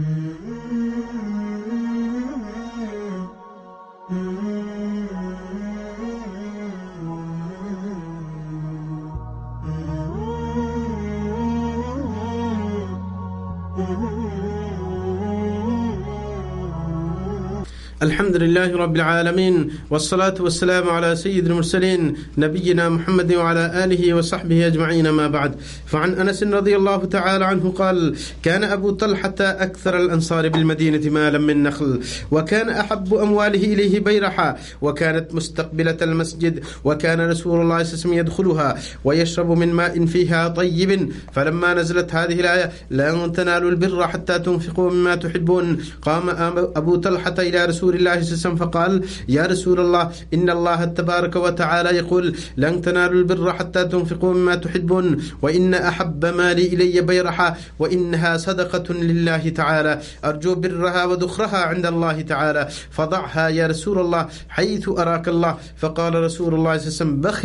Mm-hmm. الحمد لله رب العالمين والصلاة والسلام على سيد المرسلين نبينا محمد وعلى آله وصحبه أجمعين ما بعد. فعن أنس رضي الله تعالى عنه قال كان أبو طلحة أكثر الأنصار بالمدينة مالا من نخل وكان أحب أمواله إليه بيرحا وكانت مستقبلة المسجد وكان رسول الله صلى الله عليه وسلم يدخلها ويشرب من ماء فيها طيب فلما نزلت هذه الآية لن تنالوا البر حتى تنفقوا مما تحبون قام أبو طلحة إلى رسول رسول الله صلى الله عليه وسلم فقال يا رسول الله إن الله تبارك وتعالى يقول لن تنالوا البر حتى تنفقوا مما تحبون وإن أحب مالي إلي بيرحا وإنها صدقة لله تعالى. أرجو برها ودخرها عند الله تعالى. فضعها يا رسول الله حيث أراك الله. فقال رسول الله صلى الله عليه وسلم بخ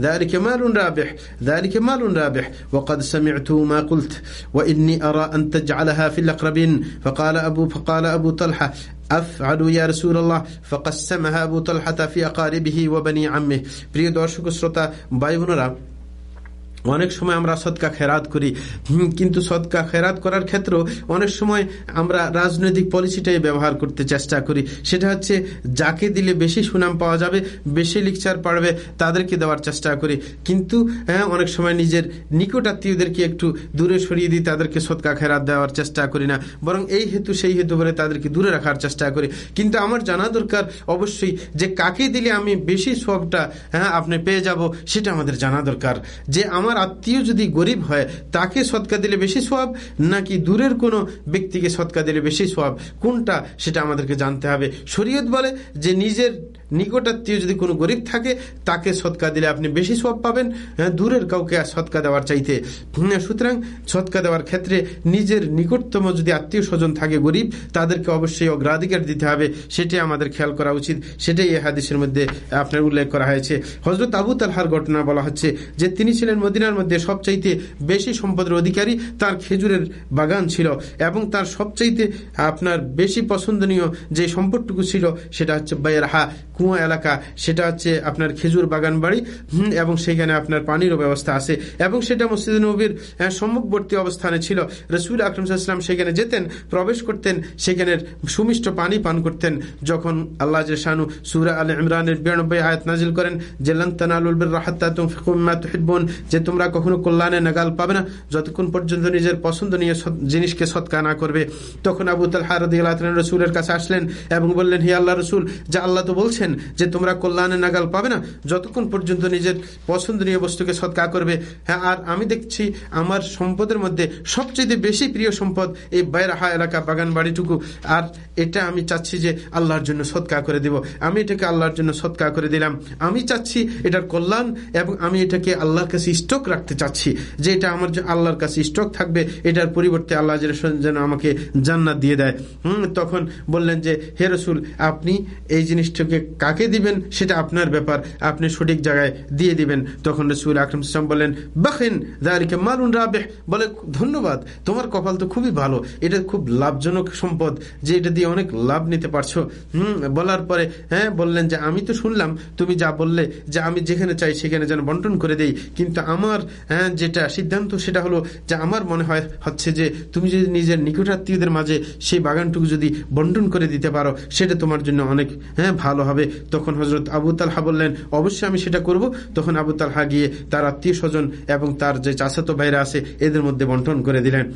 ذلك مال رابح ذلك مال رابح وقد سمعت ما قلت وإني أرى أن تجعلها في الأقربين. فقال أبو فقال أبو طلحة أفعل يا رسول الله. فقسمها أبو طلحة في أقاربه وبني عمه. بريد أرشك سرطة باي অনেক সময় আমরা সৎকা খেরাত করি। কিন্তু সৎকা খেরাত করার ক্ষেত্রে অনেক সময় আমরা রাজনৈতিক পলিসিটাই ব্যবহার করতে চেষ্টা করি। সেটা হচ্ছে যাকে দিলে বেশি সুনাম পাওয়া যাবে, বেশি লিকচার পাড়বে তাদেরকে দেওয়ার চেষ্টা করি। কিন্তু হ্যাঁ অনেক সময় নিজের নিকট আত্মীয়দেরকে একটু দূরে সরিয়ে দিই, তাদেরকে সৎকা খেরাত দেওয়ার চেষ্টা করি না। বরং এই হেতু, সেই হেতু বলে তাদেরকে দূরে রাখার চেষ্টা করি। কিন্তু আমার জানা দরকার অবশ্যই যে কাকে দিলে আমি বেশি সবটা হ্যাঁ আপনি পেয়ে যাব, সেটা আমাদের জানা দরকার। যে আমার আমার আত্মীয় যদি গরিব হয়, তাকে সৎকা দিলে বেশি সোয়াব নাকি দূরের কোনো ব্যক্তিকে সৎকা দিলে বেশি সোয়াব কোনটা সেটা আমাদেরকে জানতে হবে। শরীয়ত বলে যে নিজের নিকটাত্মীয় যদি কোনো গরিব থাকে তাকে সৎকা দিলে আপনি বেশি সব পাবেন হ্যাঁ, দূরের কাউকে সৎকা দেওয়ার চাইতে। সুতরাং সৎকা দেওয়ার ক্ষেত্রে নিজের নিকটতম যদি আত্মীয় স্বজন থাকে গরিব তাদেরকে অবশ্যই অগ্রাধিকার দিতে হবে সেটি আমাদের খেয়াল করা উচিত সেটাই এই হাদিসের মধ্যে আপনার উল্লেখ করা হয়েছে। হজরত আবু তালহার ঘটনা বলা হচ্ছে যে তিনি ছিলেন মদিনার মধ্যে সবচাইতে বেশি সম্পদের অধিকারী তার খেজুরের বাগান ছিল এবং তার সবচাইতে আপনার বেশি পছন্দনীয় যে সম্পদটুকু ছিল সেটা হচ্ছে বাইরাহা কুয়া এলাকা, সেটা হচ্ছে আপনার খেজুর বাগান বাড়ি এবং সেখানে আপনার পানিরও ব্যবস্থা আছে। এবং সেটা মসজিদ নবীর সম্মুখবর্তী অবস্থানে ছিল। রসুল আকরম সাল্লাম সেখানে যেতেন, প্রবেশ করতেন, সেখানের সুমিষ্ট পানি পান করতেন। যখন আল্লাহ শানু সুরা আল ইমরানের বিরানব্বই আয়াত নাজিল করেন, যে যে তোমরা কখনো কল্যাণে নাগাল পাবে না, যতক্ষণ পর্যন্ত নিজের পছন্দনীয় জিনিসকে সৎকা না করবে। তখন আবু তাল হারদি রসুলের কাছে আসলেন এবং বললেন, হি আল্লাহ রসুল, যা আল্লাহ তো বলছেন যে তোমরা কল্যাণে নাগাল পাবে না। যতক্ষণ পর্যন্ত নিজের পছন্দনীয় বস্তুকে সৎকার করবে। হ্যাঁ আর আমি দেখছি আমার সম্পদের মধ্যে সবচেয়ে বেশি প্রিয় সম্পদ এই বাইরাহা এলাকা বাগান বাড়িটুকু। আর এটা আমি চাচ্ছি যে আল্লাহর জন্য সৎকার করে দেব। আমি এটাকে আল্লাহর জন্য সৎকার করে দিলাম। আমি চাচ্ছি এটার কল্যাণ এবং আমি এটাকে আল্লাহর কাছে স্টক রাখতে চাচ্ছি যে এটা আমার আল্লাহর কাছে স্টক থাকবে। এটার পরিবর্তে আল্লাহ যেন আমাকে জান্নাত দিয়ে দেয়। হম, তখন বললেন যে, হে রসুল, আপনি এই জিনিসটাকে কাকে দিবেন সেটা আপনার ব্যাপার। আপনি সঠিক জায়গায় দিয়ে দিবেন। তখন রসুল আকরম ইসলাম বললেন বাহিন দারিকে মারুন রাবেহ। বলে, ধন্যবাদ, তোমার কপাল তো খুবই ভালো। এটা খুব লাভজনক সম্পদ যে এটা দিয়ে অনেক লাভ নিতে পারছ। হুম, বলার পরে হ্যাঁ বললেন যে, আমি তো শুনলাম, তুমি যা বললে, যে আমি যেখানে চাই সেখানে যেন বন্টন করে দেই। কিন্তু আমার হ্যাঁ যেটা সিদ্ধান্ত সেটা হলো যে, আমার মনে হয় হচ্ছে যে, তুমি যদি নিজের নিকটাত্মীয়দের মাঝে সেই বাগানটুকু যদি বন্টন করে দিতে পারো, সেটা তোমার জন্য অনেক হ্যাঁ ভালো হবে। তখন হজরত আবু তালহা বললেন, অবশ্যই আমি সেটা করব। তখন আবু তালহা গিয়ে তার আত্মীয় স্বজন এবং তার যে চাচাতো ভাইরা আছে, এদের মধ্যে বন্টন করে দিলেন।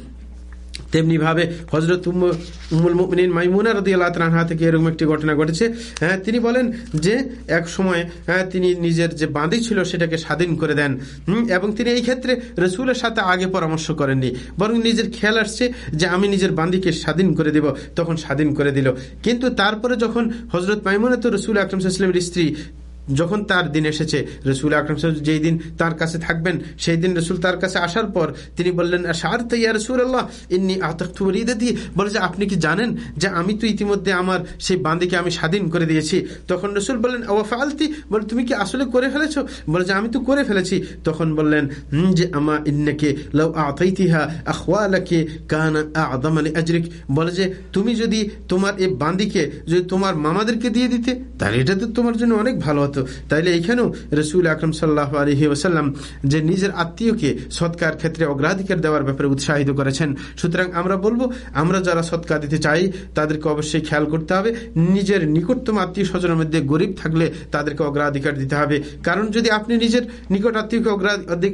তেমনি ভাবে হজরত উমুল মিন মাইমুনা রদি আল্লাহ থেকে এরকম একটি ঘটনা ঘটেছে। হ্যাঁ তিনি বলেন যে এক সময় হ্যাঁ তিনি নিজের যে বাঁধি ছিল সেটাকে স্বাধীন করে দেন। এবং তিনি এই ক্ষেত্রে রসুলের সাথে আগে পরামর্শ করেননি। বরং নিজের খেয়াল আসছে যে আমি নিজের বান্দিকে স্বাধীন করে দিব, তখন স্বাধীন করে দিল। কিন্তু তারপরে যখন হজরত মাইমুনা তো রসুল আকরম সাল্লামের স্ত্রী যখন তার দিন এসেছে, রসুল আকরম যেই দিন তার কাছে থাকবেন, সেই দিন রসুল তার কাছে আসার পর তিনি বললেন সার তৈয়া রসুল আল্লাহ ইন্নি আতকুরিদি বলে যে, আপনি কি জানেন যে আমি তো ইতিমধ্যে আমার সেই বান্দিকে আমি স্বাধীন করে দিয়েছি? তখন রসুল বললেন ওয়াফা আলতি বলে, তুমি কি আসলে করে ফেলেছো? বলে যে, আমি তো করে ফেলেছি। তখন বললেন যে, আমা ইন্নাকে লাউ আতাইতিহা আখওয়ালাকে কানা আদম আলী আজরিক বলে যে, তুমি যদি তোমার এই বান্দিকে, যদি তোমার মামাদেরকে দিয়ে দিতে, তাহলে এটা তো তোমার জন্য অনেক ভালো হতো। তাইলে এইখানেও রসুল আকরম সাল্লাহ আলহি ওসাল্লাম যে নিজের আত্মীয়কে সৎকার ক্ষেত্রে অগ্রাধিকার দেওয়ার ব্যাপারে উৎসাহিত করেছেন। সুতরাং আমরা বলব, আমরা যারা সৎকার দিতে চাই, তাদেরকে অবশ্যই খেয়াল করতে হবে। নিজের নিকটতম আত্মীয় স্বজনের মধ্যে গরিব থাকলে তাদেরকে অগ্রাধিকার দিতে হবে। কারণ যদি আপনি নিজের নিকট আত্মীয়কে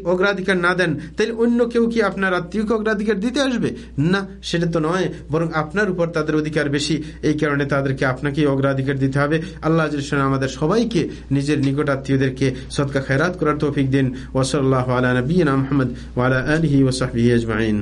অগ্রাধিকার না দেন তাহলে অন্য কেউ কি আপনার আত্মীয়কে অগ্রাধিকার দিতে আসবে? না, সেটা তো নয়। বরং আপনার উপর তাদের অধিকার বেশি। এই কারণে তাদেরকে আপনাকেই অগ্রাধিকার দিতে হবে। আল্লাহ আমাদের সবাইকে নিজের নিকট আত্মীয়দেরকে সৎকা খেরাত করার তৌফিক দিন। ওসল্লাহ আলা নবীন আহমদ ওয়ালা আলহি ওসাহি আজমাইন।